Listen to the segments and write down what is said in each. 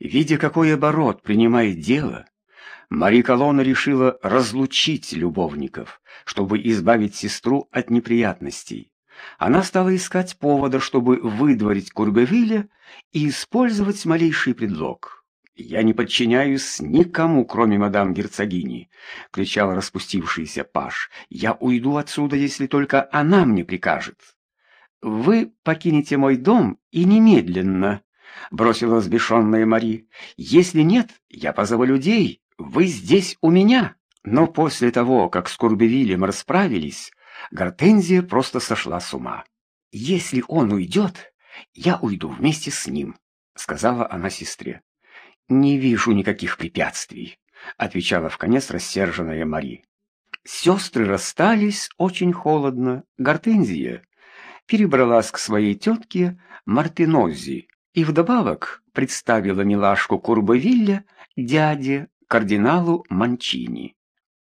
Видя, какой оборот принимает дело, Мари Колонна решила разлучить любовников, чтобы избавить сестру от неприятностей. Она стала искать повода, чтобы выдворить Курбевиля и использовать малейший предлог. «Я не подчиняюсь никому, кроме мадам герцогини», — кричал распустившийся паш. «Я уйду отсюда, если только она мне прикажет». «Вы покинете мой дом и немедленно», — бросила взбешенная Мари. «Если нет, я позову людей. Вы здесь у меня». Но после того, как с Курбевилем расправились, Гортензия просто сошла с ума. «Если он уйдет, я уйду вместе с ним», — сказала она сестре. «Не вижу никаких препятствий», — отвечала в конец рассерженная Мари. Сестры расстались очень холодно. Гортензия перебралась к своей тетке Мартинози, и вдобавок представила милашку Курбовилля дяде, кардиналу Манчини.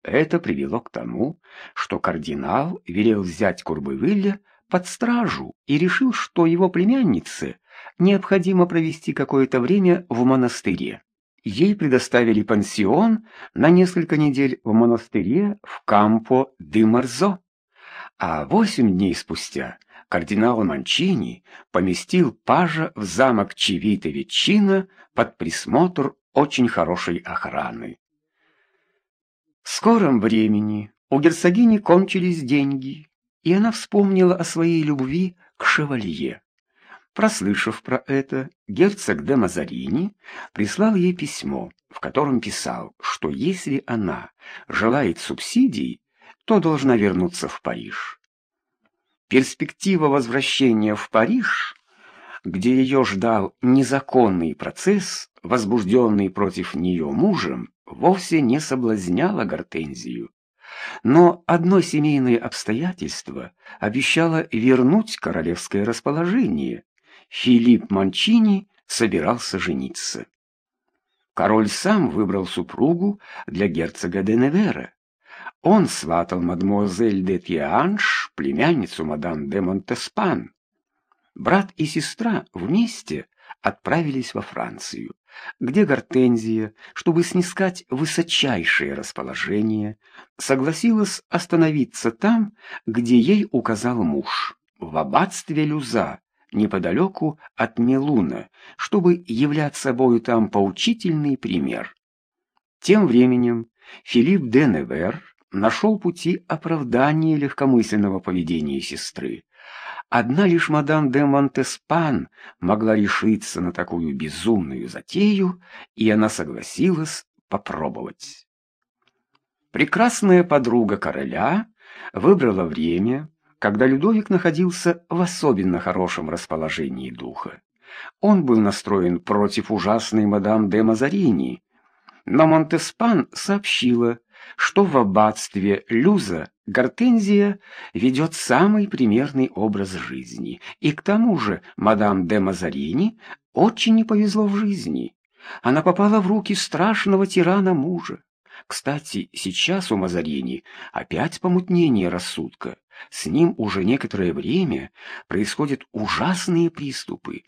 Это привело к тому, что кардинал велел взять Курбовилля под стражу и решил, что его племяннице необходимо провести какое-то время в монастыре. Ей предоставили пансион на несколько недель в монастыре в Кампо-де-Марзо, а восемь дней спустя кардинал Манчини поместил пажа в замок Чивита-Ветчина под присмотр очень хорошей охраны. В скором времени у герцогини кончились деньги, и она вспомнила о своей любви к шевалье. Прослышав про это, герцог де Мазарини прислал ей письмо, в котором писал, что если она желает субсидий, то должна вернуться в Париж. Перспектива возвращения в Париж, где ее ждал незаконный процесс, возбужденный против нее мужем, вовсе не соблазняла Гортензию. Но одно семейное обстоятельство обещало вернуть королевское расположение. Филипп Манчини собирался жениться. Король сам выбрал супругу для герцога де Невера. Он сватал мадемуазель де Тианш, племянницу мадам де Монтеспан. Брат и сестра вместе отправились во Францию, где Гортензия, чтобы снискать высочайшее расположение, согласилась остановиться там, где ей указал муж, в аббатстве Люза, неподалеку от Мелуна, чтобы являть собою там поучительный пример. Тем временем Филипп де Невер нашел пути оправдания легкомысленного поведения сестры. Одна лишь мадам де Монтеспан могла решиться на такую безумную затею, и она согласилась попробовать. Прекрасная подруга короля выбрала время, когда Людовик находился в особенно хорошем расположении духа. Он был настроен против ужасной мадам де Мазарини, но Монтеспан сообщила, что в аббатстве Люза Гортензия ведет самый примерный образ жизни, и к тому же мадам де Мазарини очень не повезло в жизни. Она попала в руки страшного тирана мужа. Кстати, сейчас у Мазарини опять помутнение рассудка. С ним уже некоторое время происходят ужасные приступы.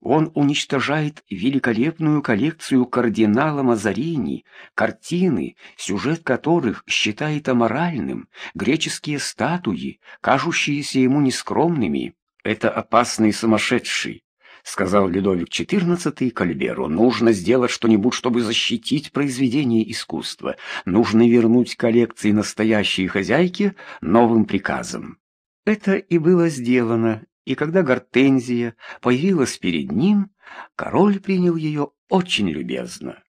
Он уничтожает великолепную коллекцию кардинала Мазарини, картины, сюжет которых считает аморальным, греческие статуи, кажущиеся ему нескромными. «Это опасный сумасшедший», — сказал Людовик XIV Кальберу. «Нужно сделать что-нибудь, чтобы защитить произведение искусства. Нужно вернуть коллекции настоящей хозяйки новым приказом». Это и было сделано, и когда Гортензия появилась перед ним, король принял ее очень любезно.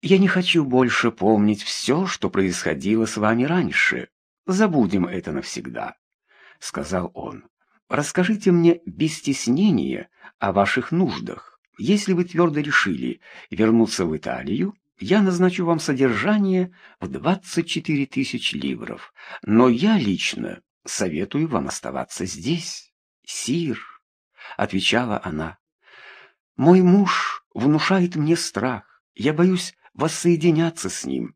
«Я не хочу больше помнить все, что происходило с вами раньше. Забудем это навсегда», — сказал он. «Расскажите мне без стеснения о ваших нуждах. Если вы твердо решили вернуться в Италию, я назначу вам содержание в 24 тысячи ливров, но я лично советую вам оставаться здесь». «Сир», — отвечала она, — «мой муж внушает мне страх, я боюсь воссоединяться с ним.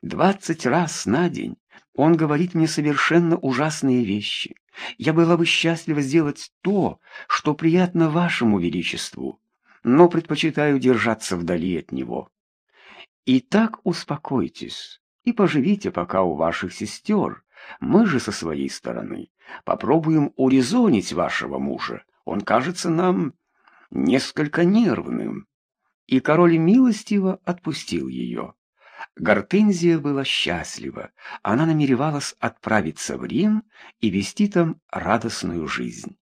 Двадцать раз на день он говорит мне совершенно ужасные вещи. Я была бы счастлива сделать то, что приятно вашему величеству, но предпочитаю держаться вдали от него. Итак, успокойтесь и поживите пока у ваших сестер. Мы же со своей стороны попробуем урезонить вашего мужа. Он кажется нам несколько нервным. И король милостиво отпустил ее. Гортензия была счастлива. Она намеревалась отправиться в Рим и вести там радостную жизнь.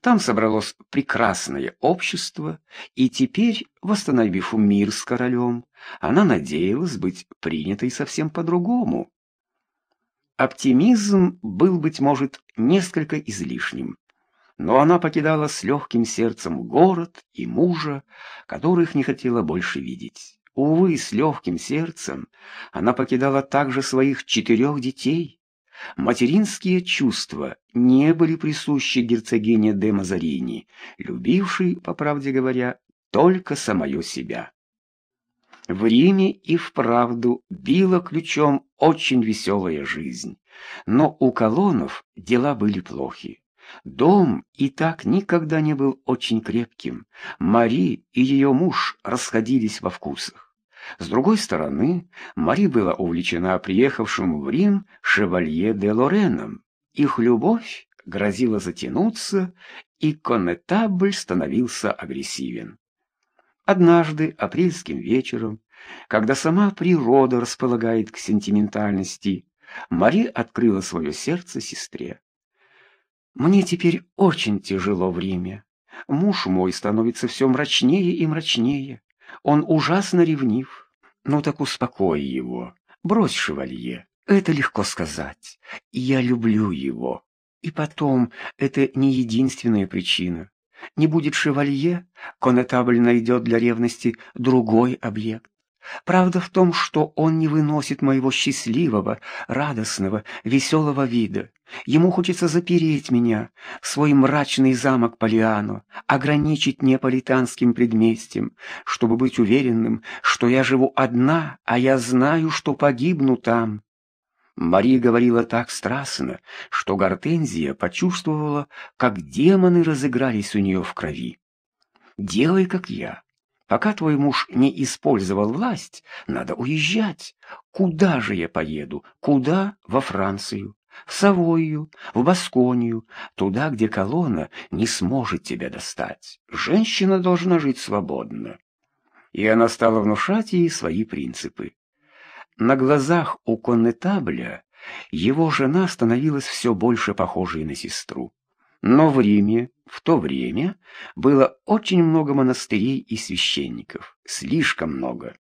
Там собралось прекрасное общество, и теперь, восстановив мир с королем, она надеялась быть принятой совсем по-другому. Оптимизм был, быть может, несколько излишним, но она покидала с легким сердцем город и мужа, которых не хотела больше видеть. Увы, с легким сердцем она покидала также своих четырех детей. Материнские чувства не были присущи герцогине де Мазарини, любившей, по правде говоря, только самое себя. В Риме и вправду била ключом очень веселая жизнь, но у колонов дела были плохи. Дом и так никогда не был очень крепким. Мари и ее муж расходились во вкусах. С другой стороны, Мари была увлечена приехавшим в Рим шевалье де Лореном. Их любовь грозила затянуться, и коннетабль становился агрессивен. Однажды, апрельским вечером, когда сама природа располагает к сентиментальности, Мари открыла свое сердце сестре. «Мне теперь очень тяжело в Риме. Муж мой становится все мрачнее и мрачнее. Он ужасно ревнив. Ну так успокой его. Брось шевалье. Это легко сказать. Я люблю его. И потом, это не единственная причина. Не будет шевалье, конетабль найдет для ревности другой объект. Правда в том, что он не выносит моего счастливого, радостного, веселого вида. Ему хочется запереть меня в свой мрачный замок Полиано, ограничить неаполитанским предместьем, чтобы быть уверенным, что я живу одна, а я знаю, что погибну там. Мария говорила так страстно, что Гортензия почувствовала, как демоны разыгрались у нее в крови. «Делай, как я. Пока твой муж не использовал власть, надо уезжать. Куда же я поеду? Куда? Во Францию, в Савойю, в Басконию, туда, где колонна не сможет тебя достать. Женщина должна жить свободно. И она стала внушать ей свои принципы. На глазах у коннетабля его жена становилась все больше похожей на сестру. Но в Риме в то время было очень много монастырей и священников, слишком много.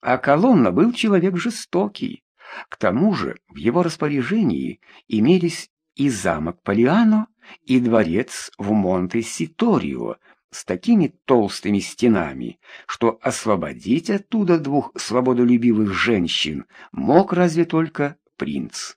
А Колонна был человек жестокий. К тому же в его распоряжении имелись и замок Полиано, и дворец в Монте-Ситорио с такими толстыми стенами, что освободить оттуда двух свободолюбивых женщин мог разве только принц.